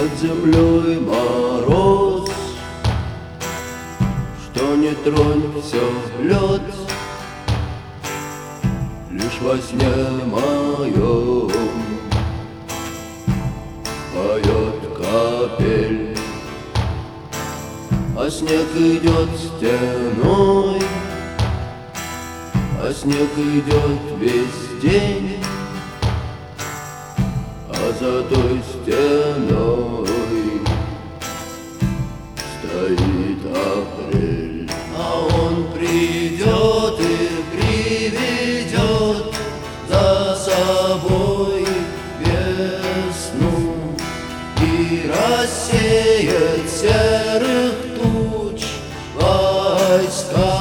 Над землей мороз, Что не тронь все лед, Лишь во сне моем Поет капель, А снег идет стеной, А снег идет весь день а за той стеной стоит апрель. А он придет и рассеет серых туч войска.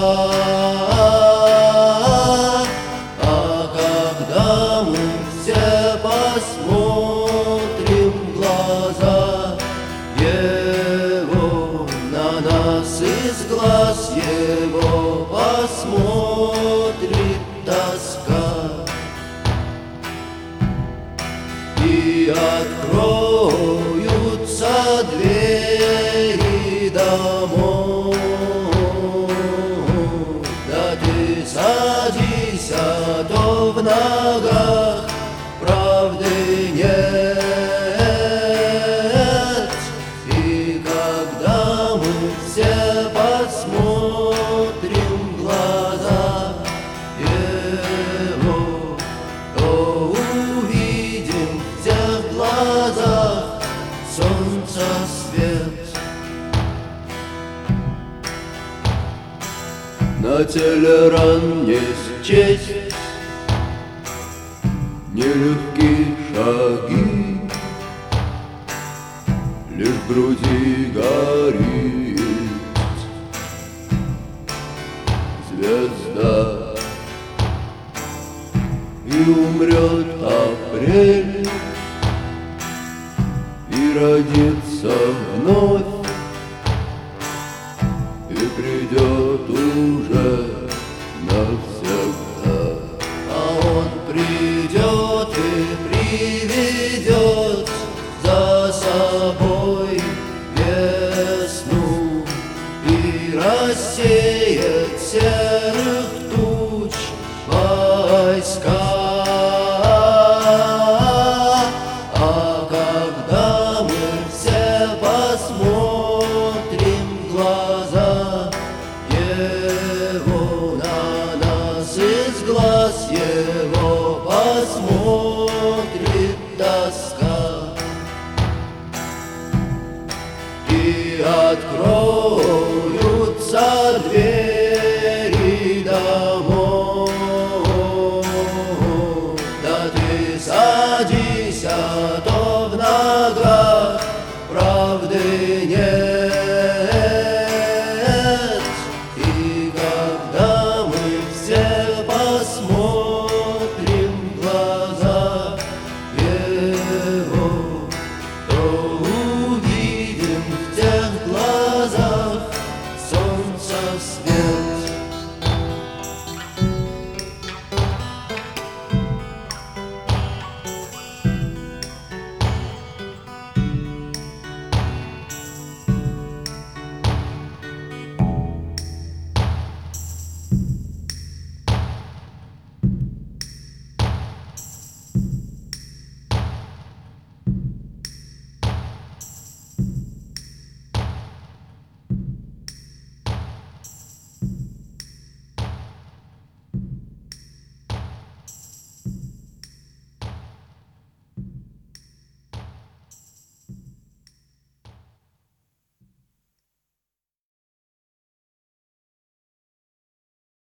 А когда мы все посмотрим в глаза Его, на нас из глаз Его посмотрит тоска И откроются посмотрим в глаза. Его то увидим в тех глазах. Солнца свет. На телеран не счесть Нелегкие шаги. Лишь в груди горит Звезда. И умрет апрель И родится вновь И придет уже навсегда. А он придет и приведет За собой весну И рассеет серых туч войска. А когда мы все посмотрим в глаза Его на нас из глаз Его посмотрит тоска. И откроются двери десятов ногах правды нет. И